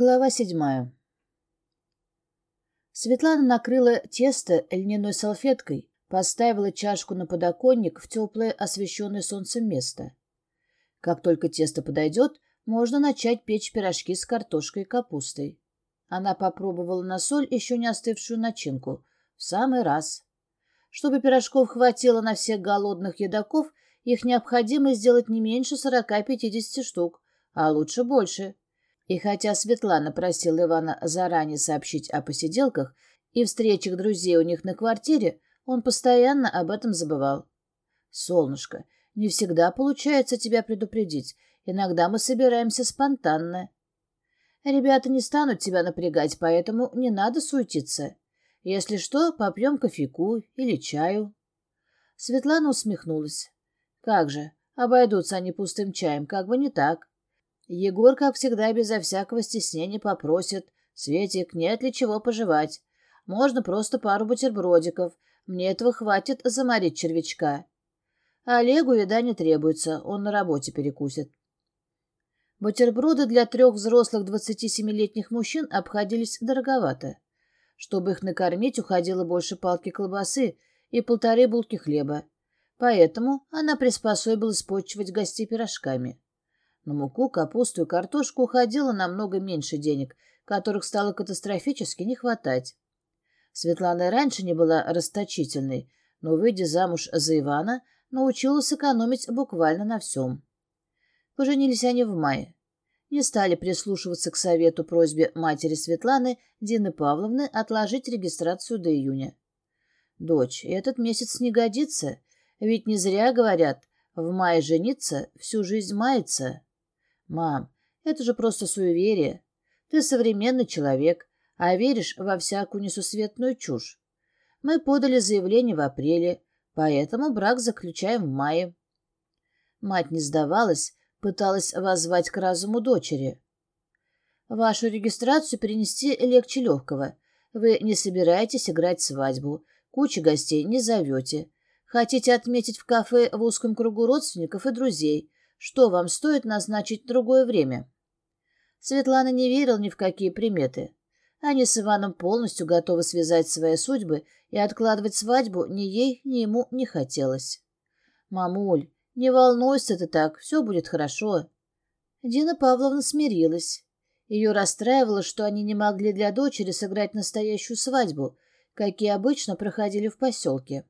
Глава седьмая. Светлана накрыла тесто льняной салфеткой, поставила чашку на подоконник в теплое, освещенное солнцем место. Как только тесто подойдет, можно начать печь пирожки с картошкой и капустой. Она попробовала на соль еще не остывшую начинку. В самый раз. Чтобы пирожков хватило на всех голодных едоков, их необходимо сделать не меньше 40-50 штук, а лучше больше – и хотя Светлана просила Ивана заранее сообщить о посиделках и встречах друзей у них на квартире, он постоянно об этом забывал. «Солнышко, не всегда получается тебя предупредить. Иногда мы собираемся спонтанно. Ребята не станут тебя напрягать, поэтому не надо суетиться. Если что, попьем кофейку или чаю». Светлана усмехнулась. «Как же, обойдутся они пустым чаем, как бы не так. Егорка, как всегда, безо всякого стеснения попросит. «Светик, нет ли чего пожевать? Можно просто пару бутербродиков. Мне этого хватит заморить червячка». Олегу еда не требуется, он на работе перекусит. Бутерброды для трех взрослых 27-летних мужчин обходились дороговато. Чтобы их накормить, уходило больше палки колбасы и полторы булки хлеба. Поэтому она приспособилась почивать гостей пирожками. На муку, капусту и картошку уходило намного меньше денег, которых стало катастрофически не хватать. Светлана раньше не была расточительной, но, выйдя замуж за Ивана, научилась экономить буквально на всем. Поженились они в мае. Не стали прислушиваться к совету просьбе матери Светланы, Дины Павловны, отложить регистрацию до июня. «Дочь, этот месяц не годится, ведь не зря говорят, в мае жениться, всю жизнь мается». «Мам, это же просто суеверие. Ты современный человек, а веришь во всякую несусветную чушь. Мы подали заявление в апреле, поэтому брак заключаем в мае». Мать не сдавалась, пыталась воззвать к разуму дочери. «Вашу регистрацию перенести легче легкого. Вы не собираетесь играть свадьбу, кучу гостей не зовете. Хотите отметить в кафе в узком кругу родственников и друзей, что вам стоит назначить другое время? Светлана не верила ни в какие приметы. Они с Иваном полностью готовы связать свои судьбы, и откладывать свадьбу ни ей, ни ему не хотелось. «Мамуль, не волнуйся ты так, все будет хорошо». Дина Павловна смирилась. Ее расстраивало, что они не могли для дочери сыграть настоящую свадьбу, какие обычно проходили в поселке.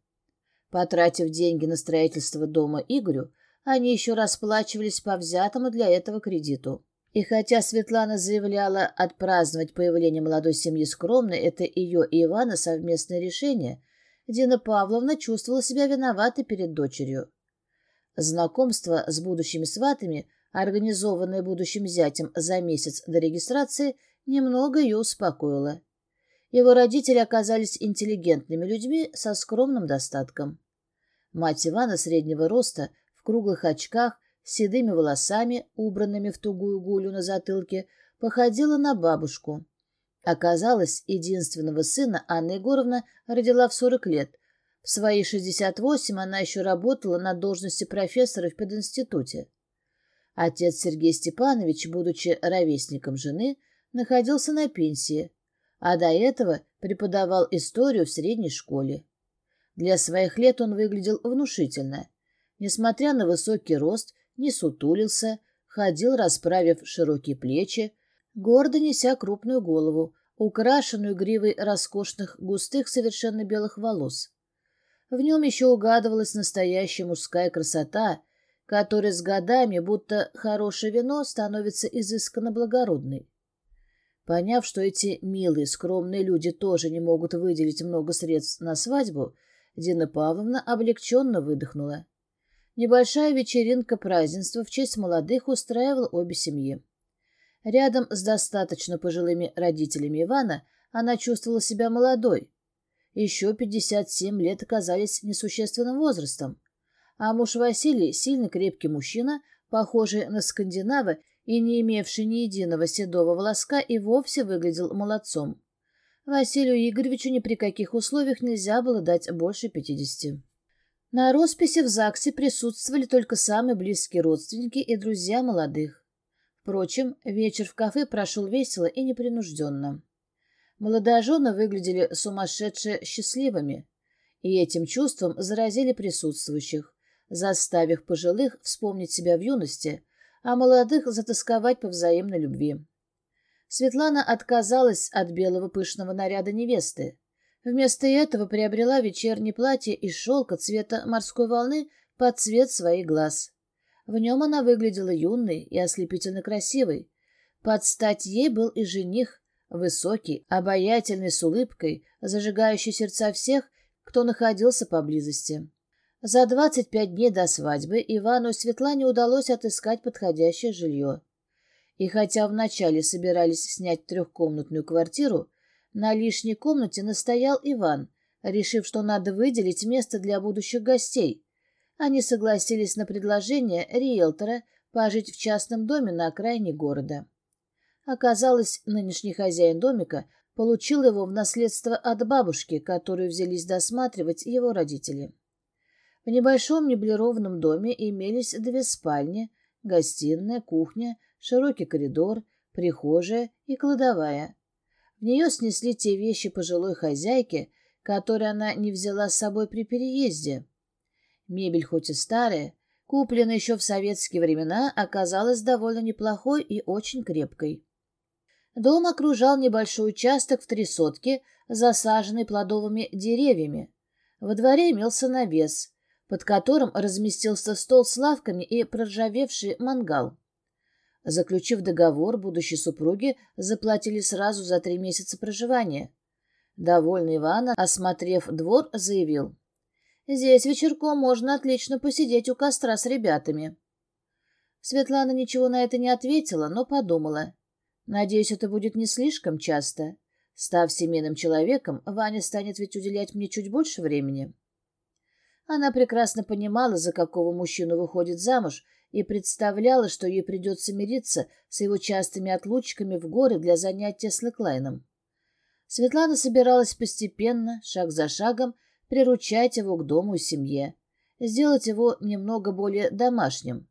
Потратив деньги на строительство дома Игорю, они еще расплачивались по взятому для этого кредиту. И хотя Светлана заявляла отпраздновать появление молодой семьи скромно, это ее и Ивана совместное решение, Дина Павловна чувствовала себя виноватой перед дочерью. Знакомство с будущими сватами, организованное будущим зятем за месяц до регистрации, немного ее успокоило. Его родители оказались интеллигентными людьми со скромным достатком. Мать Ивана среднего роста, круглых очках, с седыми волосами, убранными в тугую гулю на затылке, походила на бабушку. Оказалось, единственного сына Анна Егоровна родила в 40 лет. В свои 68 она еще работала на должности профессора в пединституте. Отец Сергей Степанович, будучи ровесником жены, находился на пенсии, а до этого преподавал историю в средней школе. Для своих лет он выглядел внушительно. Несмотря на высокий рост, не сутулился, ходил, расправив широкие плечи, гордо неся крупную голову, украшенную гривой роскошных густых совершенно белых волос. В нем еще угадывалась настоящая мужская красота, которая с годами, будто хорошее вино, становится изысканно благородной. Поняв, что эти милые, скромные люди тоже не могут выделить много средств на свадьбу, Дина Павловна облегченно выдохнула небольшая вечеринка празднества в честь молодых устраивала обе семьи. Рядом с достаточно пожилыми родителями Ивана она чувствовала себя молодой. Еще 57 лет оказались несущественным возрастом. А муж Василий – сильно крепкий мужчина, похожий на скандинава и не имевший ни единого седого волоска, и вовсе выглядел молодцом. Василию Игоревичу ни при каких условиях нельзя было дать больше пятидесяти. На спеси в ЗАГСе, присутствовали только самые близкие родственники и друзья молодых. Впрочем, вечер в кафе прошел весело и непринужденно. Молодожены выглядели сумасшедше счастливыми, и этим чувством заразили присутствующих, заставив пожилых вспомнить себя в юности, а молодых затасковать по взаимной любви. Светлана отказалась от белого пышного наряда невесты, Вместо этого приобрела вечернее платье из шелка цвета морской волны под цвет своих глаз. В нем она выглядела юной и ослепительно красивой. Под стать ей был и жених, высокий, обаятельный, с улыбкой, зажигающий сердца всех, кто находился поблизости. За 25 дней до свадьбы Ивану и Светлане удалось отыскать подходящее жилье. И хотя вначале собирались снять трехкомнатную квартиру, на лишней комнате настоял Иван, решив, что надо выделить место для будущих гостей. Они согласились на предложение риэлтора пожить в частном доме на окраине города. Оказалось, нынешний хозяин домика получил его в наследство от бабушки, которую взялись досматривать его родители. В небольшом меблированном доме имелись две спальни, гостиная, кухня, широкий коридор, прихожая и кладовая. В нее снесли те вещи пожилой хозяйки, которые она не взяла с собой при переезде. Мебель хоть и старая, купленная еще в советские времена, оказалась довольно неплохой и очень крепкой. Дом окружал небольшой участок в три сотки, засаженный плодовыми деревьями. Во дворе имелся навес, под которым разместился стол с Заключив договор, будущие супруги заплатили сразу за три месяца проживания. Довольный Иван, осмотрев двор, заявил. «Здесь вечерком можно отлично посидеть у костра с ребятами». Светлана ничего на это не ответила, но подумала. «Надеюсь, это будет не слишком часто. Став семейным человеком, Ваня станет ведь уделять мне чуть больше времени». Она прекрасно понимала, за какого мужчину выходит замуж, и представляла, что ей придется мириться с его частыми отлучками в горы для занятия с Леклайном. Светлана собиралась постепенно, шаг за шагом, приручать его к дому и семье, сделать его немного более домашним.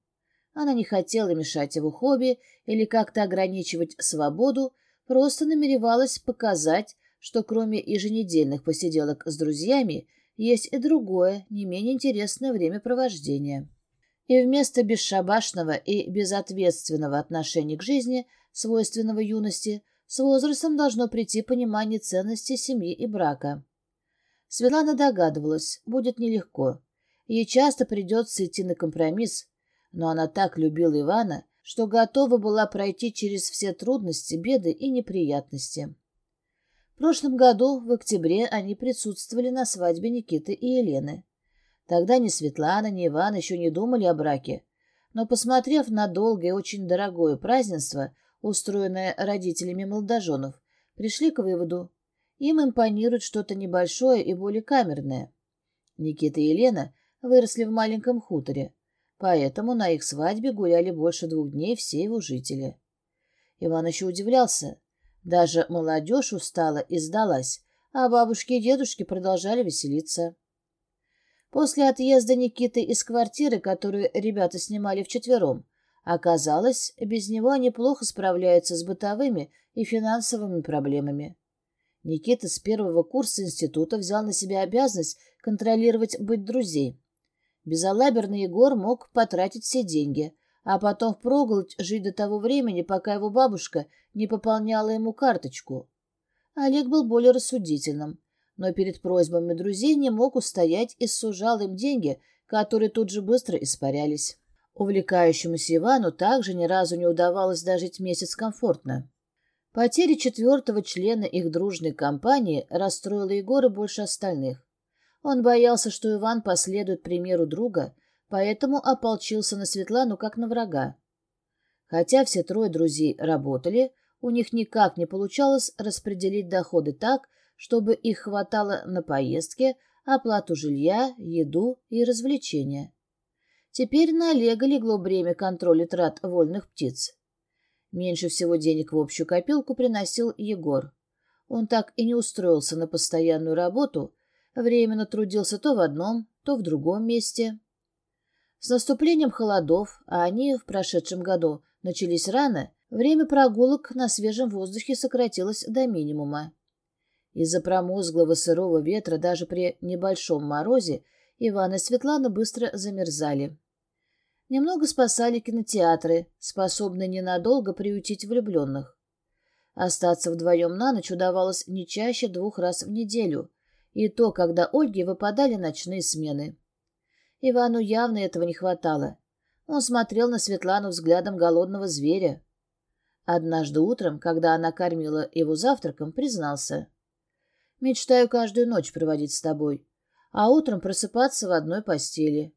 Она не хотела мешать его хобби или как-то ограничивать свободу, просто намеревалась показать, что кроме еженедельных посиделок с друзьями, есть и другое, не менее интересное времяпровождение и вместо бесшабашного и безответственного отношения к жизни, свойственного юности, с возрастом должно прийти понимание ценности семьи и брака. Светлана догадывалась, будет нелегко. Ей часто придется идти на компромисс, но она так любила Ивана, что готова была пройти через все трудности, беды и неприятности. В прошлом году, в октябре, они присутствовали на свадьбе Никиты и Елены. Тогда ни Светлана, ни Иван еще не думали о браке. Но, посмотрев на долгое и очень дорогое празднество, устроенное родителями молодоженов, пришли к выводу. Им импонирует что-то небольшое и более камерное. Никита и Елена выросли в маленьком хуторе, поэтому на их свадьбе гуляли больше двух дней все его жители. Иван еще удивлялся. Даже молодежь устала и сдалась, а бабушки и дедушки продолжали веселиться. После отъезда Никиты из квартиры, которую ребята снимали вчетвером, оказалось, без него они плохо справляются с бытовыми и финансовыми проблемами. Никита с первого курса института взял на себя обязанность контролировать быть друзей. Безалаберный Егор мог потратить все деньги, а потом впроголодь жить до того времени, пока его бабушка не пополняла ему карточку. Олег был более рассудительным но перед просьбами друзей не мог устоять и сужал им деньги, которые тут же быстро испарялись. Увлекающемуся Ивану также ни разу не удавалось дожить месяц комфортно. Потеря четвертого члена их дружной компании расстроила Егора больше остальных. Он боялся, что Иван последует примеру друга, поэтому ополчился на Светлану как на врага. Хотя все трое друзей работали, у них никак не получалось распределить доходы так, чтобы их хватало на поездки, оплату жилья, еду и развлечения. Теперь на Олега легло бремя контроля трат вольных птиц. Меньше всего денег в общую копилку приносил Егор. Он так и не устроился на постоянную работу, временно трудился то в одном, то в другом месте. С наступлением холодов, а они в прошедшем году начались рано, время прогулок на свежем воздухе сократилось до минимума. Из-за промозглого сырого ветра даже при небольшом морозе Иван и Светлана быстро замерзали. Немного спасали кинотеатры, способные ненадолго приютить влюбленных. Остаться вдвоем на ночь удавалось не чаще двух раз в неделю, и то, когда Ольге выпадали ночные смены. Ивану явно этого не хватало. Он смотрел на Светлану взглядом голодного зверя. Однажды утром, когда она кормила его завтраком, признался — «Мечтаю каждую ночь проводить с тобой, а утром просыпаться в одной постели.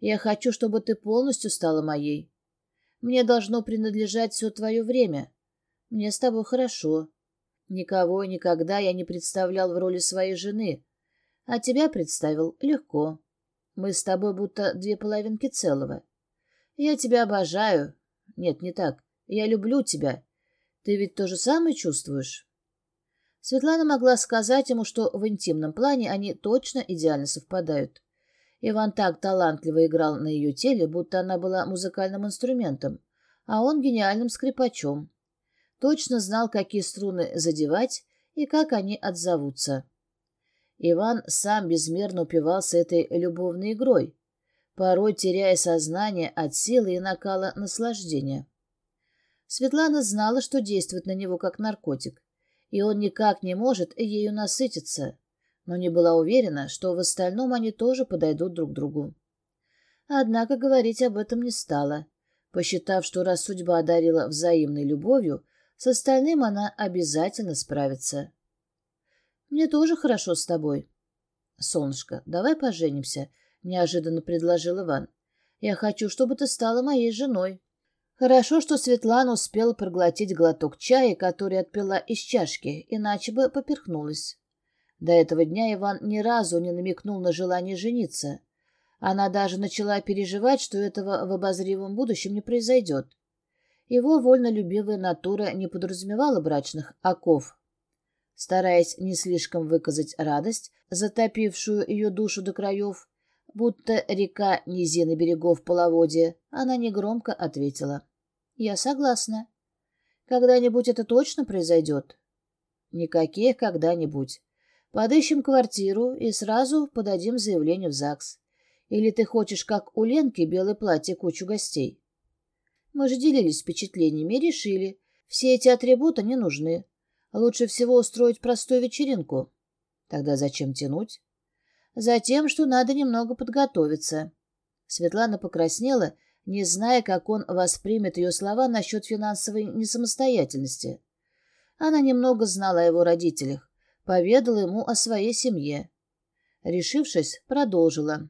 Я хочу, чтобы ты полностью стала моей. Мне должно принадлежать все твое время. Мне с тобой хорошо. Никого и никогда я не представлял в роли своей жены, а тебя представил легко. Мы с тобой будто две половинки целого. Я тебя обожаю. Нет, не так. Я Светлана могла сказать ему, что в интимном плане они точно идеально совпадают. Иван так талантливо играл на ее теле, будто она была музыкальным инструментом, а он гениальным скрипачом. Точно знал, какие струны задевать и как они отзовутся. Иван сам безмерно упивался этой любовной игрой, порой теряя сознание от силы и накала наслаждения. Светлана знала, что действует на него как наркотик, и он никак не может ею насытиться, но не была уверена, что в остальном они тоже подойдут друг другу. Однако говорить об этом не стала. Посчитав, что раз судьба одарила взаимной любовью, с остальным она обязательно справится. «Мне тоже хорошо с тобой». «Солнышко, давай поженимся», — неожиданно предложил Иван. «Я хочу, чтобы ты стала моей женой». Хорошо, что Светлана успела проглотить глоток чая, который отпила из чашки, иначе бы поперхнулась. До этого дня Иван ни разу не намекнул на желание жениться. Она даже начала переживать, что этого в обозримом будущем не произойдет. Его вольнолюбивая натура не подразумевала брачных оков. Стараясь не слишком выказать радость, затопившую ее душу до краев, будто река низины берегов половодья, она негромко ответила — я согласна. Когда-нибудь это точно произойдет? Никаких когда-нибудь. Подыщем квартиру и сразу подадим заявление в ЗАГС. Или ты хочешь, как у Ленки, белое платье, кучу гостей? Мы же делились впечатлениями и решили. Все эти атрибуты не нужны. Лучше всего устроить простую вечеринку. Тогда зачем тянуть? Затем, что надо немного подготовиться. Светлана покраснела не зная, как он воспримет ее слова насчет финансовой несамостоятельности. Она немного знала о его родителях, поведала ему о своей семье. Решившись, продолжила.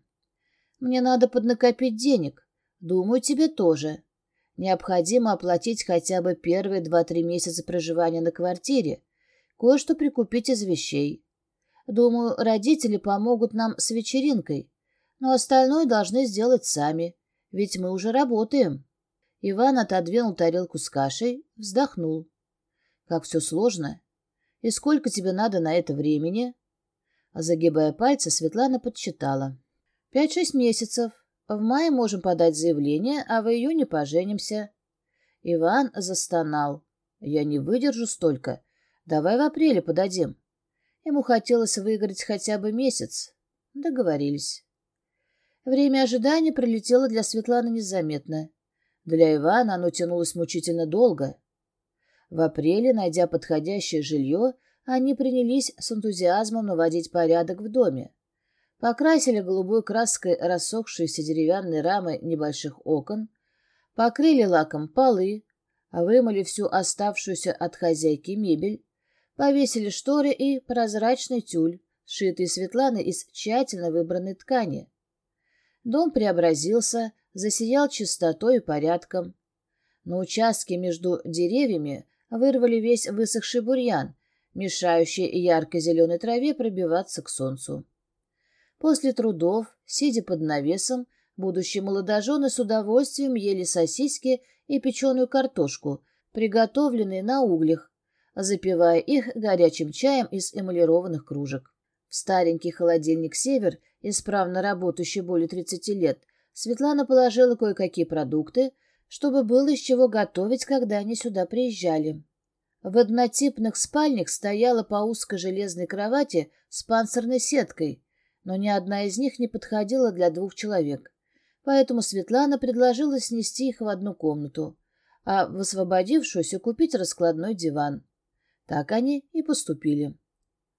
«Мне надо поднакопить денег. Думаю, тебе тоже. Необходимо оплатить хотя бы первые два-три месяца проживания на квартире, кое-что прикупить из вещей. Думаю, родители помогут нам с вечеринкой, но остальное должны сделать сами ведь мы уже работаем. Иван отодвинул тарелку с кашей, вздохнул. Как все сложно. И сколько тебе надо на это времени? А загибая пальцы, Светлана подсчитала. Пять-шесть месяцев. В мае можем подать заявление, а в июне поженимся. Иван застонал. Я не выдержу столько. Давай в апреле подадим. Ему хотелось выиграть хотя бы месяц. Договорились. Время ожидания пролетело для Светланы незаметно. Для Ивана оно тянулось мучительно долго. В апреле, найдя подходящее жилье, они принялись с энтузиазмом наводить порядок в доме. Покрасили голубой краской рассохшиеся деревянные рамы небольших окон, покрыли лаком полы, вымыли всю оставшуюся от хозяйки мебель, повесили шторы и прозрачный тюль, сшитый Светланы из тщательно выбранной ткани. Дом преобразился, засиял чистотой и порядком. На участке между деревьями вырвали весь высохший бурьян, мешающий ярко-зеленой траве пробиваться к солнцу. После трудов, сидя под навесом, будущие молодожены с удовольствием ели сосиски и печеную картошку, приготовленные на углях, запивая их горячим чаем из эмалированных кружек. Старенький холодильник «Север», исправно работающий более 30 лет, Светлана положила кое-какие продукты, чтобы было из чего готовить, когда они сюда приезжали. В однотипных спальнях стояла по узкой железной кровати с панцирной сеткой, но ни одна из них не подходила для двух человек. Поэтому Светлана предложила снести их в одну комнату, а в освободившуюся купить раскладной диван. Так они и поступили.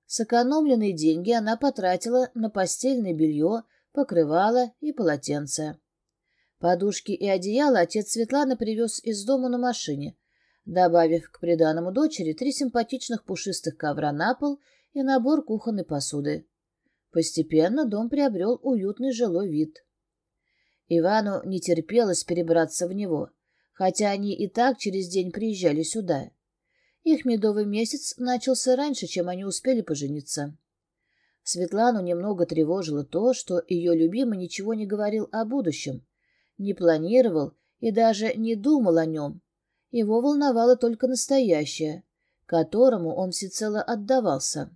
Сэкономленные деньги она потратила на постельное белье, покрывало и полотенце. Подушки и одеяло отец Светланы привез из дома на машине, добавив к приданному дочери три симпатичных пушистых ковра на пол и набор кухонной посуды. Постепенно дом приобрел уютный жилой вид. Ивану не терпелось перебраться в него, хотя они и так через день приезжали сюда. Их медовый месяц начался раньше, чем они успели пожениться. Светлану немного тревожило то, что ее любимый ничего не говорил о будущем, не планировал и даже не думал о нем. Его волновало только настоящее, которому он всецело отдавался.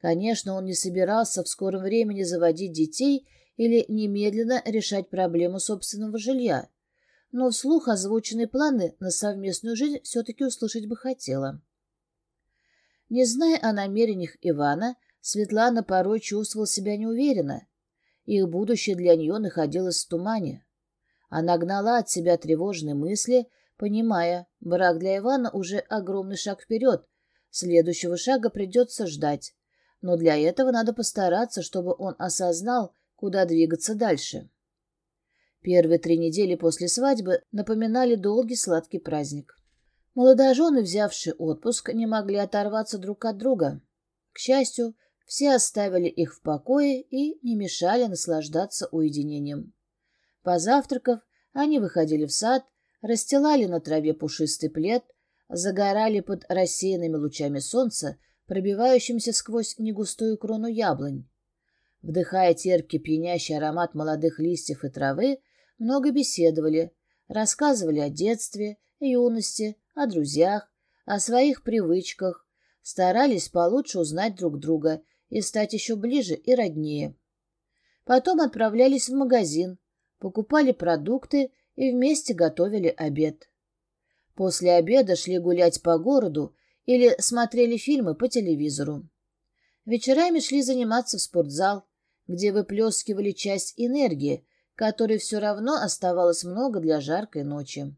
Конечно, он не собирался в скором времени заводить детей или немедленно решать проблему собственного жилья но вслух озвученные планы на совместную жизнь все-таки услышать бы хотела. Не зная о намерениях Ивана, Светлана порой чувствовала себя неуверенно. Их будущее для нее находилось в тумане. Она гнала от себя тревожные мысли, понимая, брак для Ивана уже огромный шаг вперед, следующего шага придется ждать. Но для этого надо постараться, чтобы он осознал, куда двигаться дальше. Первые три недели после свадьбы напоминали долгий сладкий праздник. Молодожены, взявшие отпуск, не могли оторваться друг от друга. К счастью, все оставили их в покое и не мешали наслаждаться уединением. Позавтракав, они выходили в сад, расстилали на траве пушистый плед, загорали под рассеянными лучами солнца, пробивающимся сквозь негустую крону яблонь. Вдыхая терпкий пьянящий аромат молодых листьев и травы, много беседовали, рассказывали о детстве, юности, о друзьях, о своих привычках, старались получше узнать друг друга и стать еще ближе и роднее. Потом отправлялись в магазин, покупали продукты и вместе готовили обед. После обеда шли гулять по городу или смотрели фильмы по телевизору. Вечерами шли заниматься в спортзал, где выплескивали часть энергии, которой все равно оставалось много для жаркой ночи.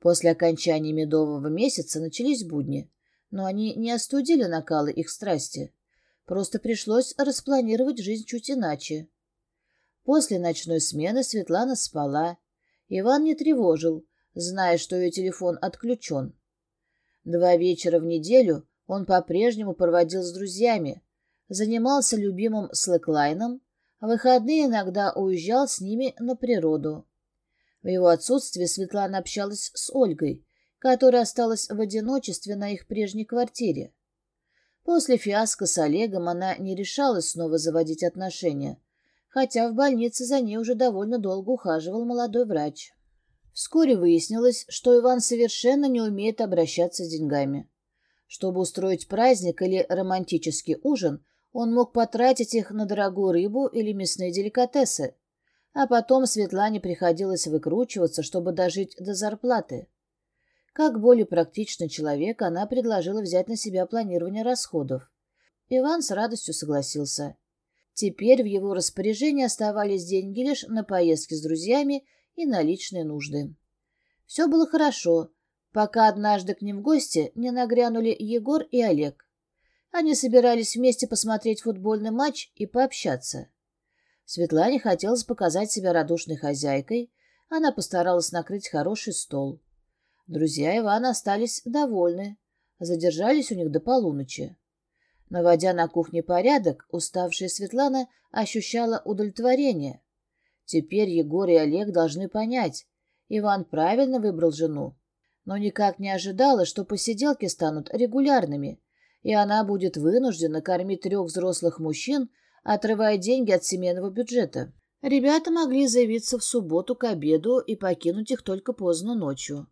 После окончания медового месяца начались будни, но они не остудили накалы их страсти. Просто пришлось распланировать жизнь чуть иначе. После ночной смены Светлана спала. Иван не тревожил, зная, что ее телефон отключен. Два вечера в неделю он по-прежнему проводил с друзьями, занимался любимым слэклайном выходные иногда уезжал с ними на природу. В его отсутствие Светлана общалась с Ольгой, которая осталась в одиночестве на их прежней квартире. После фиаско с Олегом она не решалась снова заводить отношения, хотя в больнице за ней уже довольно долго ухаживал молодой врач. Вскоре выяснилось, что Иван совершенно не умеет обращаться с деньгами. Чтобы устроить праздник или романтический ужин – он мог потратить их на дорогую рыбу или мясные деликатесы. А потом Светлане приходилось выкручиваться, чтобы дожить до зарплаты. Как более практичный человек, она предложила взять на себя планирование расходов. Иван с радостью согласился. Теперь в его распоряжении оставались деньги лишь на поездки с друзьями и на личные нужды. Все было хорошо, пока однажды к ним в гости не нагрянули Егор и Олег. Они собирались вместе посмотреть футбольный матч и пообщаться. Светлане хотелось показать себя радушной хозяйкой, она постаралась накрыть хороший стол. Друзья Ивана остались довольны, задержались у них до полуночи. Наводя на кухне порядок, уставшая Светлана ощущала удовлетворение. Теперь Егор и Олег должны понять, Иван правильно выбрал жену, но никак не ожидала, что посиделки станут регулярными, и она будет вынуждена кормить трех взрослых мужчин, отрывая деньги от семейного бюджета. Ребята могли заявиться в субботу к обеду и покинуть их только поздно ночью.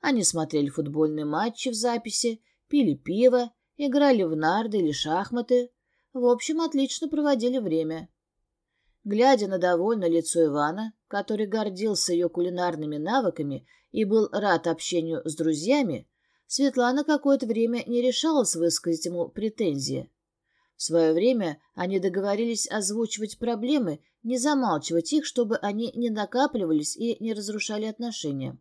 Они смотрели футбольные матчи в записи, пили пиво, играли в нарды или шахматы. В общем, отлично проводили время. Глядя на довольное лицо Ивана, который гордился ее кулинарными навыками и был рад общению с друзьями, Светлана какое-то время не решалась высказать ему претензии. В свое время они договорились озвучивать проблемы, не замалчивать их, чтобы они не накапливались и не разрушали отношения.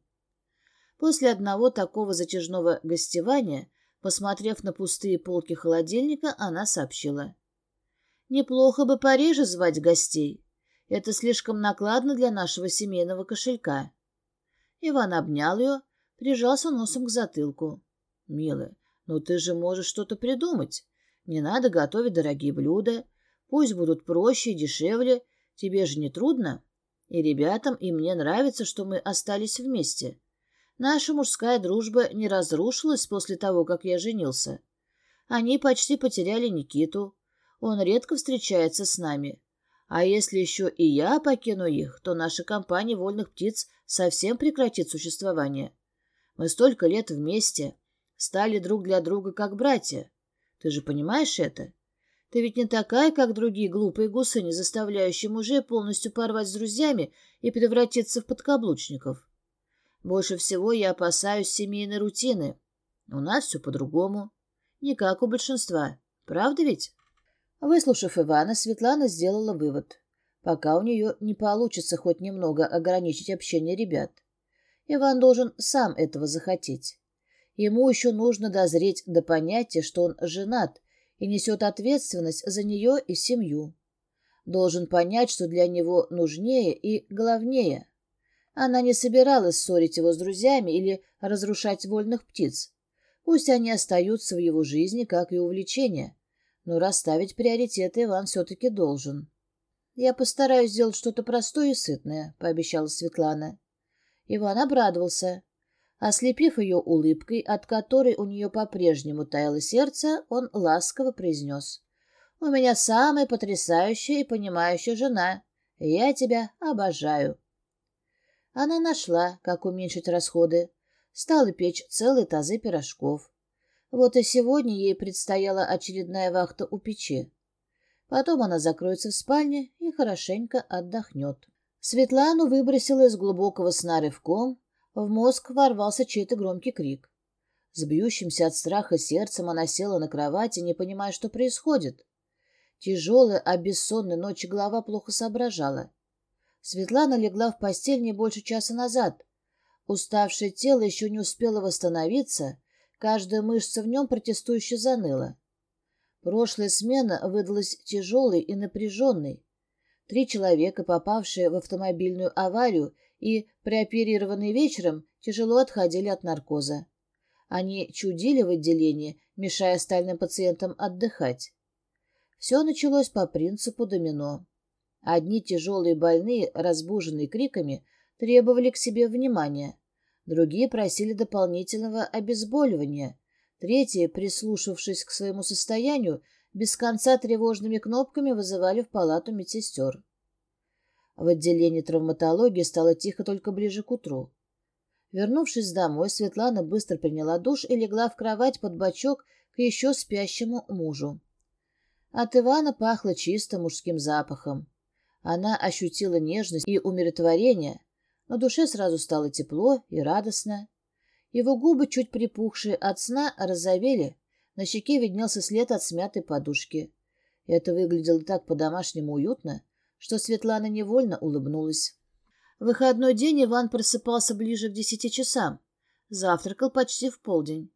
После одного такого затяжного гостевания, посмотрев на пустые полки холодильника, она сообщила. «Неплохо бы пореже звать гостей. Это слишком накладно для нашего семейного кошелька». Иван обнял ее, прижался носом к затылку. «Милая, но ну ты же можешь что-то придумать. Не надо готовить дорогие блюда. Пусть будут проще и дешевле. Тебе же не трудно. И ребятам, и мне нравится, что мы остались вместе. Наша мужская дружба не разрушилась после того, как я женился. Они почти потеряли Никиту. Он редко встречается с нами. А если еще и я покину их, то наша компания вольных птиц совсем прекратит существование. Мы столько лет вместе, стали друг для друга как братья. Ты же понимаешь это? Ты ведь не такая, как другие глупые гусыни, заставляющие мужей полностью порвать с друзьями и превратиться в подкаблучников. Больше всего я опасаюсь семейной рутины. У нас все по-другому. Не как у большинства. Правда ведь? Выслушав Ивана, Светлана сделала вывод. Пока у нее не получится хоть немного ограничить общение ребят. Иван должен сам этого захотеть. Ему еще нужно дозреть до понятия, что он женат и несет ответственность за нее и семью. Должен понять, что для него нужнее и главнее. Она не собиралась ссорить его с друзьями или разрушать вольных птиц. Пусть они остаются в его жизни, как и увлечения. Но расставить приоритеты Иван все-таки должен. «Я постараюсь сделать что-то простое и сытное», — пообещала Светлана. Иван обрадовался. Ослепив ее улыбкой, от которой у нее по-прежнему таяло сердце, он ласково произнес. «У меня самая потрясающая и понимающая жена. Я тебя обожаю». Она нашла, как уменьшить расходы. Стала печь целые тазы пирожков. Вот и сегодня ей предстояла очередная вахта у печи. Потом она закроется в спальне и хорошенько отдохнет. Светлану выбросило из глубокого сна рывком, в мозг ворвался чей-то громкий крик. С бьющимся от страха сердцем она села на кровати, не понимая, что происходит. Тяжелая, а бессонной ночи голова плохо соображала. Светлана легла в постель не больше часа назад. Уставшее тело еще не успело восстановиться, каждая мышца в нем протестующе заныла. Прошлая смена выдалась тяжелой и напряженной. Три человека, попавшие в автомобильную аварию и прооперированные вечером, тяжело отходили от наркоза. Они чудили в отделении, мешая остальным пациентам отдыхать. Все началось по принципу домино. Одни тяжелые больные, разбуженные криками, требовали к себе внимания. Другие просили дополнительного обезболивания. Третьи, прислушавшись к своему состоянию, без конца тревожными кнопками вызывали в палату медсестер. В отделении травматологии стало тихо только ближе к утру. Вернувшись домой, Светлана быстро приняла душ и легла в кровать под бочок к еще спящему мужу. От Ивана пахло чисто мужским запахом. Она ощутила нежность и умиротворение, но душе сразу стало тепло и радостно. Его губы, чуть припухшие от сна, розовели, на щеке виднелся след от смятой подушки. Это выглядело так по-домашнему уютно, что Светлана невольно улыбнулась. В выходной день Иван просыпался ближе к десяти часам. Завтракал почти в полдень.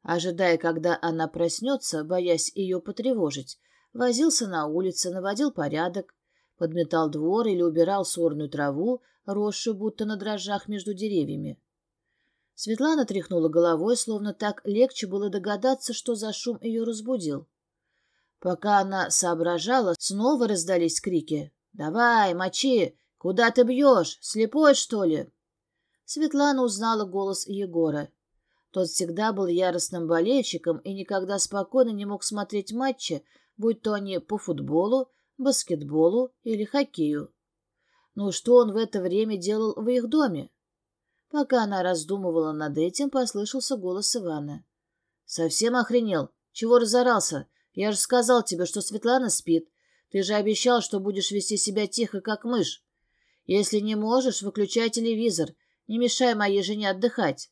Ожидая, когда она проснется, боясь ее потревожить, возился на улице, наводил порядок, подметал двор или убирал сорную траву, росшую будто на дрожжах между деревьями. Светлана тряхнула головой, словно так легче было догадаться, что за шум ее разбудил. Пока она соображала, снова раздались крики. «Давай, мочи! Куда ты бьешь? Слепой, что ли?» Светлана узнала голос Егора. Тот всегда был яростным болельщиком и никогда спокойно не мог смотреть матчи, будь то они по футболу, баскетболу или хоккею. Ну что он в это время делал в их доме? Пока она раздумывала над этим, послышался голос Ивана. «Совсем охренел? Чего разорался? Я же сказал тебе, что Светлана спит. Ты же обещал, что будешь вести себя тихо, как мышь. Если не можешь, выключай телевизор. Не мешай моей жене отдыхать».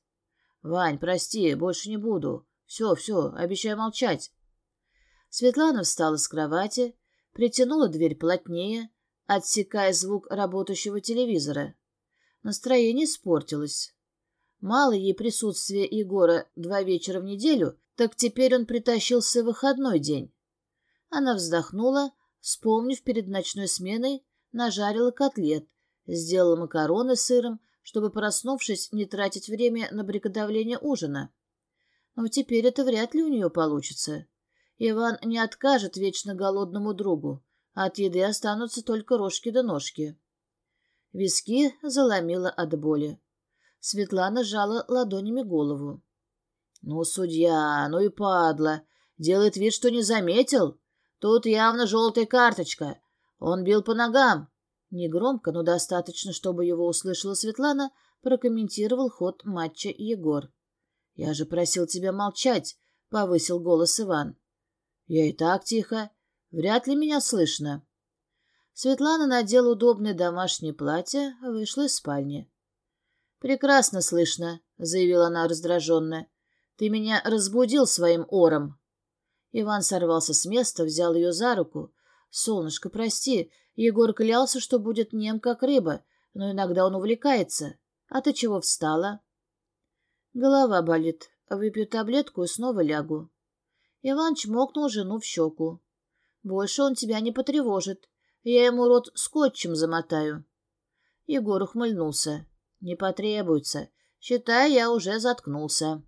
«Вань, прости, больше не буду. Все, все, обещаю молчать». Светлана встала с кровати, притянула дверь плотнее, отсекая звук работающего телевизора. Настроение испортилось. Мало ей присутствия Егора два вечера в неделю, так теперь он притащился в выходной день. Она вздохнула, вспомнив перед ночной сменой, нажарила котлет, сделала макароны с сыром, чтобы, проснувшись, не тратить время на приготовление ужина. Но теперь это вряд ли у нее получится. Иван не откажет вечно голодному другу, а от еды останутся только рожки да ножки. Виски заломило от боли. Светлана сжала ладонями голову. «Ну, судья, ну и падла. Делает вид, что не заметил. Тут явно желтая карточка. Он бил по ногам». Негромко, но достаточно, чтобы его услышала Светлана, прокомментировал ход матча Егор. «Я же просил тебя молчать», — повысил голос Иван. «Я и так тихо. Вряд ли меня слышно». Светлана надела удобное домашнее платье, вышла из спальни. «Прекрасно слышно», — заявила она раздраженно. «Ты меня разбудил своим ором». Иван сорвался с места, взял ее за руку. «Солнышко, прости, Егор клялся, что будет нем, как рыба, но иногда он увлекается. А ты чего встала?» «Голова болит. Выпью таблетку и снова лягу». Иван чмокнул жену в щеку. «Больше он тебя не потревожит. Я ему рот скотчем замотаю. Егор ухмыльнулся. Не потребуется. Считай, я уже заткнулся.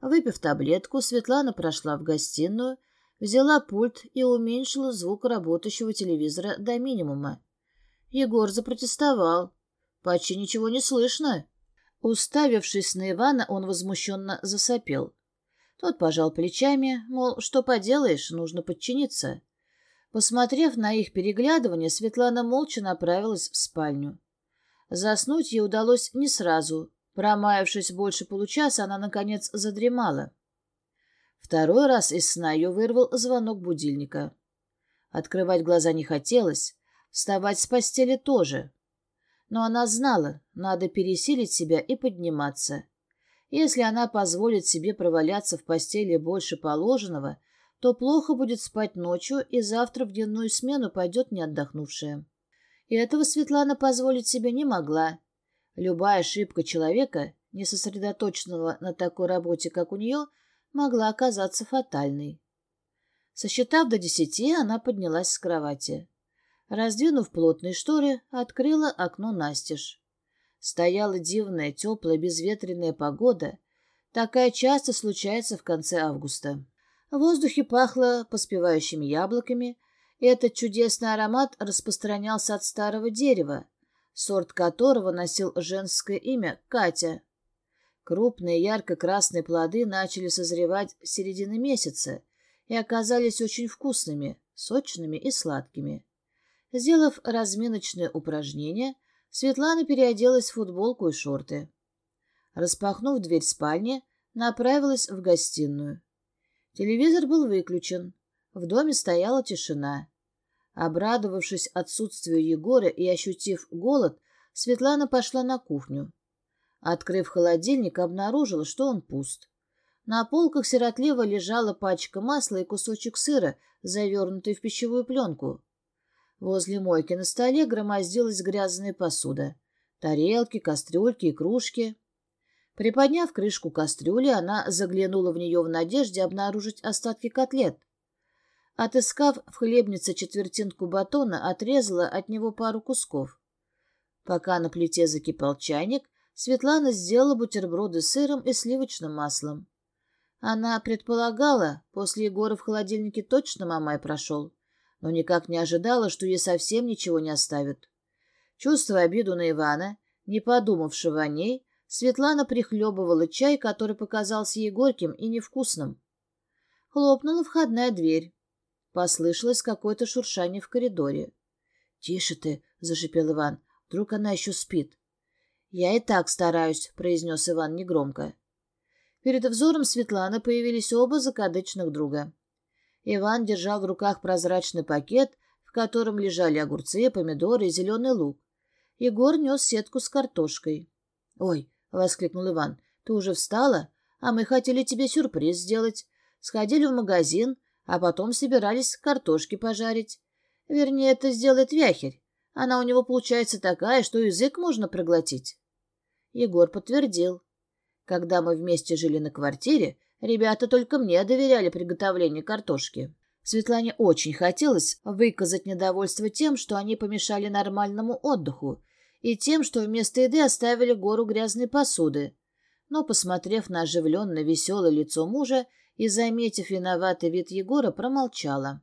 Выпив таблетку, Светлана прошла в гостиную, взяла пульт и уменьшила звук работающего телевизора до минимума. Егор запротестовал. Почти ничего не слышно. Уставившись на Ивана, он возмущенно засопел. Тот пожал плечами, мол, что поделаешь, нужно подчиниться. Посмотрев на их переглядывание, Светлана молча направилась в спальню. Заснуть ей удалось не сразу. Промаявшись больше получаса, она, наконец, задремала. Второй раз из сна ее вырвал звонок будильника. Открывать глаза не хотелось, вставать с постели тоже. Но она знала, надо пересилить себя и подниматься. Если она позволит себе проваляться в постели больше положенного, то плохо будет спать ночью и завтра в дневную смену пойдет не отдохнувшая. И этого Светлана позволить себе не могла. Любая ошибка человека, не сосредоточенного на такой работе, как у нее, могла оказаться фатальной. Сосчитав до десяти, она поднялась с кровати. Раздвинув плотные шторы, открыла окно настежь. Стояла дивная, теплая, безветренная погода. Такая часто случается в конце августа. В Воздухе пахло поспевающими яблоками. Этот чудесный аромат распространялся от старого дерева, сорт которого носил женское имя Катя. Крупные ярко-красные плоды начали созревать с середины месяца и оказались очень вкусными, сочными и сладкими. Сделав разминочное упражнение, Светлана переоделась в футболку и шорты. Распахнув дверь спальни, направилась в гостиную. Телевизор был выключен. В доме стояла тишина. Обрадовавшись отсутствию Егора и ощутив голод, Светлана пошла на кухню. Открыв холодильник, обнаружила, что он пуст. На полках сиротливо лежала пачка масла и кусочек сыра, завернутый в пищевую пленку. Возле мойки на столе громоздилась грязная посуда. Тарелки, кастрюльки и кружки. Приподняв крышку кастрюли, она заглянула в нее в надежде обнаружить остатки котлет. Отыскав в хлебнице четвертинку батона, отрезала от него пару кусков. Пока на плите закипал чайник, Светлана сделала бутерброды с сыром и сливочным маслом. Она предполагала, после Егора в холодильнике точно Мамай прошел, но никак не ожидала, что ей совсем ничего не оставят. Чувствуя обиду на Ивана, не подумавшего о ней, Светлана прихлебывала чай, который показался ей горьким и невкусным. Хлопнула входная дверь. Послышалось какое-то шуршание в коридоре. — Тише ты, — зашипел Иван, — вдруг она еще спит. — Я и так стараюсь, — произнес Иван негромко. Перед взором Светланы появились оба закадычных друга. Иван держал в руках прозрачный пакет, в котором лежали огурцы, помидоры и зеленый лук. Егор нес сетку с картошкой. — Ой, воскликнул Иван. «Ты уже встала? А мы хотели тебе сюрприз сделать. Сходили в магазин, а потом собирались картошки пожарить. Вернее, это сделает Вяхерь. Она у него получается такая, что язык можно проглотить». Егор подтвердил. «Когда мы вместе жили на квартире, ребята только мне доверяли приготовление картошки». Светлане очень хотелось выказать недовольство тем, что они помешали нормальному отдыху, и тем, что вместо еды оставили гору грязной посуды. Но, посмотрев на оживленное веселое лицо мужа и заметив виноватый вид Егора, промолчала.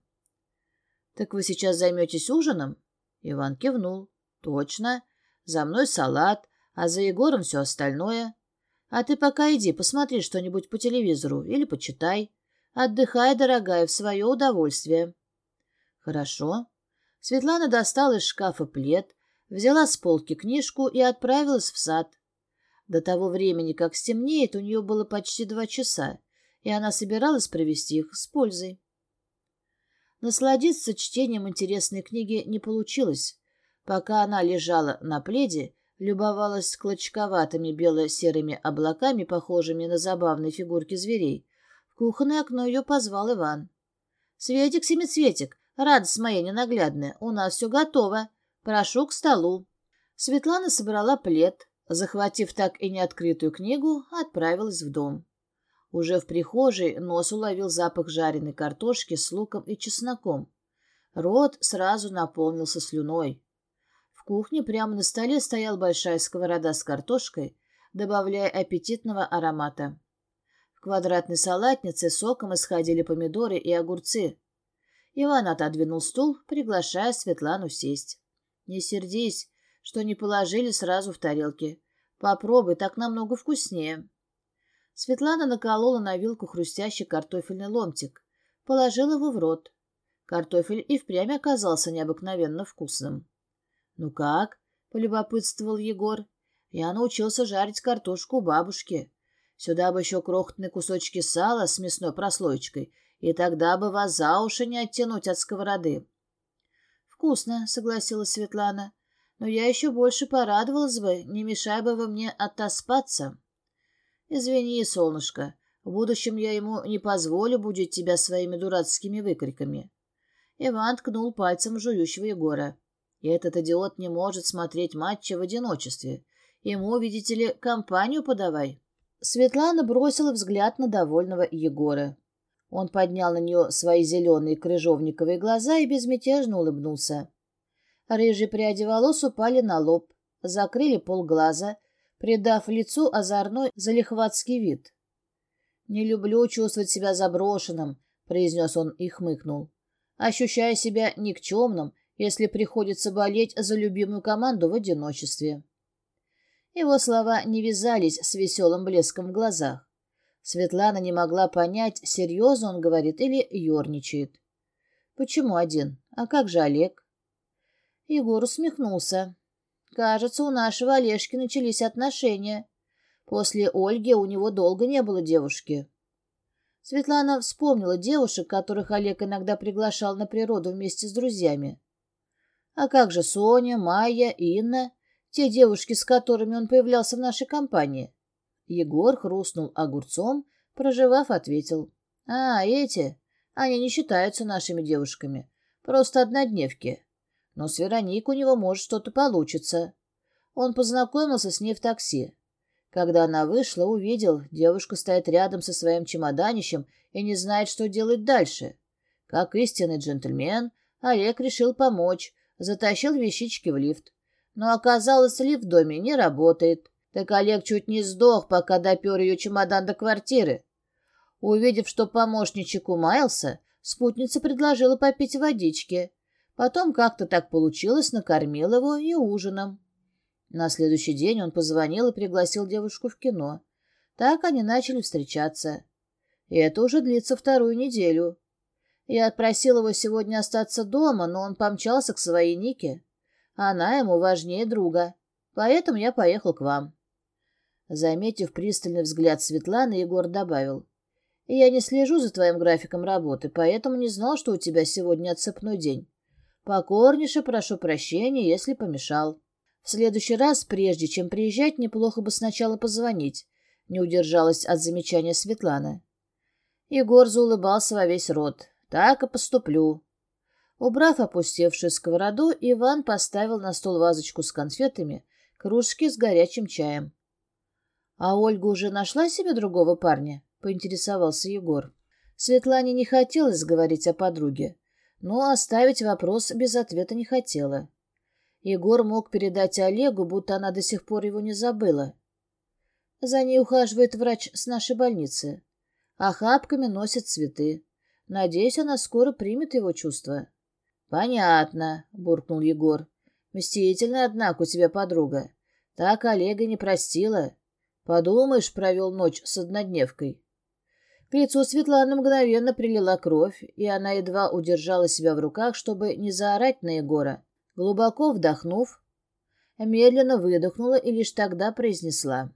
«Так вы сейчас займетесь ужином?» Иван кивнул. «Точно. За мной салат, а за Егором все остальное. А ты пока иди, посмотри что-нибудь по телевизору или почитай. Отдыхай, дорогая, в свое удовольствие». «Хорошо». Светлана достала из шкафа плед, взяла с полки книжку и отправилась в сад. До того времени, как стемнеет, у нее было почти два часа, и она собиралась провести их с пользой. Насладиться чтением интересной книги не получилось. Пока она лежала на пледе, любовалась клочковатыми бело-серыми облаками, похожими на забавные фигурки зверей, в кухонное окно ее позвал Иван. «Светик, семицветик, радость моя ненаглядная, у нас все готово!» прошел к столу. Светлана собрала плед, захватив так и неоткрытую книгу, отправилась в дом. Уже в прихожей нос уловил запах жареной картошки с луком и чесноком. Рот сразу наполнился слюной. В кухне прямо на столе стояла большая сковорода с картошкой, добавляя аппетитного аромата. В квадратной салатнице соком исходили помидоры и огурцы. Иван отодвинул стул, приглашая Светлану сесть. Не сердись, что не положили сразу в тарелки. Попробуй, так намного вкуснее. Светлана наколола на вилку хрустящий картофельный ломтик, положила его в рот. Картофель и впрямь оказался необыкновенно вкусным. — Ну как? — полюбопытствовал Егор. — Я научился жарить картошку у бабушки. Сюда бы еще крохотные кусочки сала с мясной прослоечкой, и тогда бы вас за уши не оттянуть от сковороды вкусно», — согласилась Светлана. «Но я еще больше порадовалась бы, не мешай бы вы мне отоспаться». «Извини, солнышко, в будущем я ему не позволю будет тебя своими дурацкими выкриками». Иван ткнул пальцем жующего Егора. И этот идиот не может смотреть матча в одиночестве. Ему, видите ли, компанию подавай. Светлана бросила взгляд на довольного Егора. Он поднял на нее свои зеленые крыжовниковые глаза и безмятежно улыбнулся. Рыжие пряди волос упали на лоб, закрыли полглаза, придав лицу озорной залихватский вид. «Не люблю чувствовать себя заброшенным», — произнес он и хмыкнул, ощущая себя никчемным, если приходится болеть за любимую команду в одиночестве. Его слова не вязались с веселым блеском в глазах. Светлана не могла понять, серьезно он говорит или ерничает. «Почему один? А как же Олег?» Егор усмехнулся. «Кажется, у нашего Олежки начались отношения. После Ольги у него долго не было девушки». Светлана вспомнила девушек, которых Олег иногда приглашал на природу вместе с друзьями. «А как же Соня, Майя, Инна, те девушки, с которыми он появлялся в нашей компании?» Егор хрустнул огурцом, проживав, ответил. «А, эти? Они не считаются нашими девушками. Просто однодневки. Но с Вероникой у него может что-то получиться. Он познакомился с ней в такси. Когда она вышла, увидел, девушка стоит рядом со своим чемоданищем и не знает, что делать дальше. Как истинный джентльмен, Олег решил помочь, затащил вещички в лифт. Но оказалось, лифт в доме не работает. Так Олег чуть не сдох, пока допер ее чемодан до квартиры. Увидев, что помощничек умаялся, спутница предложила попить водички. Потом как-то так получилось, накормил его и ужином. На следующий день он позвонил и пригласил девушку в кино. Так они начали встречаться. И это уже длится вторую неделю. Я отпросил его сегодня остаться дома, но он помчался к своей Нике. Она ему важнее друга. Поэтому я поехал к вам. Заметив пристальный взгляд Светланы, Егор добавил. «Я не слежу за твоим графиком работы, поэтому не знал, что у тебя сегодня отцепной день. Покорнейше прошу прощения, если помешал. В следующий раз, прежде чем приезжать, неплохо бы сначала позвонить», — не удержалась от замечания Светланы. Егор заулыбался во весь рот. «Так и поступлю». Убрав опустевшую сковороду, Иван поставил на стол вазочку с конфетами, кружки с горячим чаем. А Ольга уже нашла себе другого парня? Поинтересовался Егор. Светлане не хотелось говорить о подруге, но оставить вопрос без ответа не хотела. Егор мог передать Олегу, будто она до сих пор его не забыла. За ней ухаживает врач с нашей больницы. Охапками носит цветы. Надеюсь, она скоро примет его чувства. — Понятно, — буркнул Егор. — Мстительная, однако, у тебя подруга. Так Олега не простила. Подумаешь, провел ночь с однодневкой. К лицу Светланы мгновенно прилила кровь, и она едва удержала себя в руках, чтобы не заорать на Егора. Глубоко вдохнув, медленно выдохнула и лишь тогда произнесла.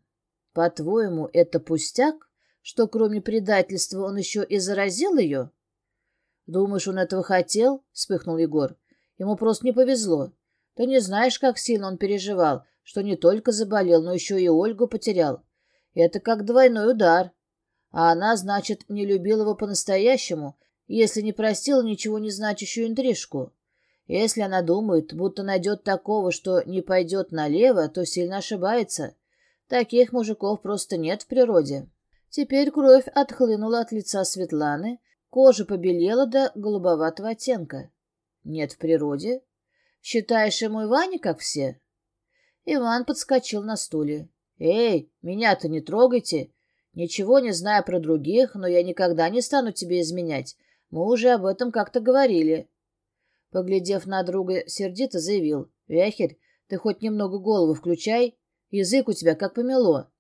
«По-твоему, это пустяк, что кроме предательства он еще и заразил ее?» «Думаешь, он этого хотел?» — вспыхнул Егор. «Ему просто не повезло. Ты не знаешь, как сильно он переживал, что не только заболел, но еще и Ольгу потерял. Это как двойной удар. А она, значит, не любила его по-настоящему, если не простила ничего не значащую интрижку. Если она думает, будто найдет такого, что не пойдет налево, то сильно ошибается. Таких мужиков просто нет в природе. Теперь кровь отхлынула от лица Светланы, кожа побелела до голубоватого оттенка. Нет в природе. Считаешь, и мой Ваня, как все? Иван подскочил на стуле. «Эй, меня-то не трогайте! Ничего не знаю про других, но я никогда не стану тебе изменять. Мы уже об этом как-то говорили». Поглядев на друга, сердито заявил. «Вяхерь, ты хоть немного голову включай. Язык у тебя как помело».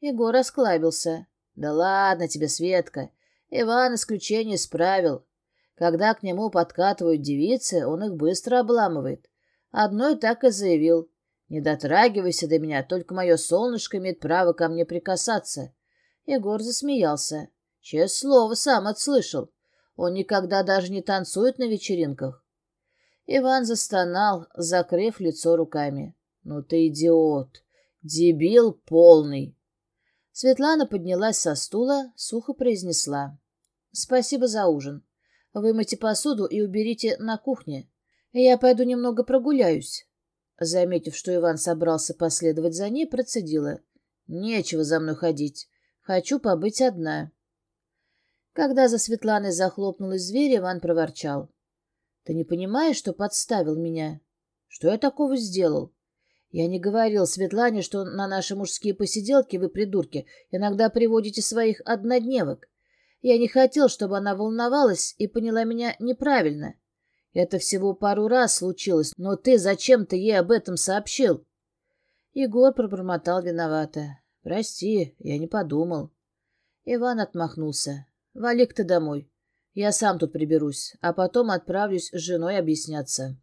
Егор расклабился. «Да ладно тебе, Светка. Иван исключение исправил. Когда к нему подкатывают девицы, он их быстро обламывает. Одной так и заявил. Не дотрагивайся до меня, только мое солнышко имеет право ко мне прикасаться. Егор засмеялся. Честное слово, сам отслышал. Он никогда даже не танцует на вечеринках. Иван застонал, закрыв лицо руками. «Ну ты идиот! Дебил полный!» Светлана поднялась со стула, сухо произнесла. «Спасибо за ужин. Вымойте посуду и уберите на кухне. Я пойду немного прогуляюсь». Заметив, что Иван собрался последовать за ней, процедила. «Нечего за мной ходить. Хочу побыть одна». Когда за Светланой захлопнулась дверь, Иван проворчал. «Ты не понимаешь, что подставил меня? Что я такого сделал? Я не говорил Светлане, что на наши мужские посиделки вы, придурки, иногда приводите своих однодневок. Я не хотел, чтобы она волновалась и поняла меня неправильно. Это всего пару раз случилось, но ты зачем-то ей об этом сообщил. Егор пробормотал виновато. Прости, я не подумал. Иван отмахнулся. Вали ты домой. Я сам тут приберусь, а потом отправлюсь с женой объясняться.